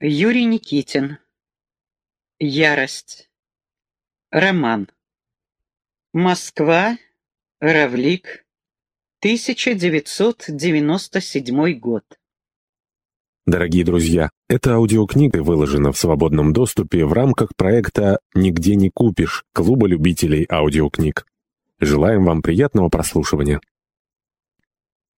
Юрий Никитин. Ярость. Роман. Москва. Равлик. 1997 год. Дорогие друзья, эта аудиокнига выложена в свободном доступе в рамках проекта «Нигде не купишь» Клуба любителей аудиокниг. Желаем вам приятного прослушивания.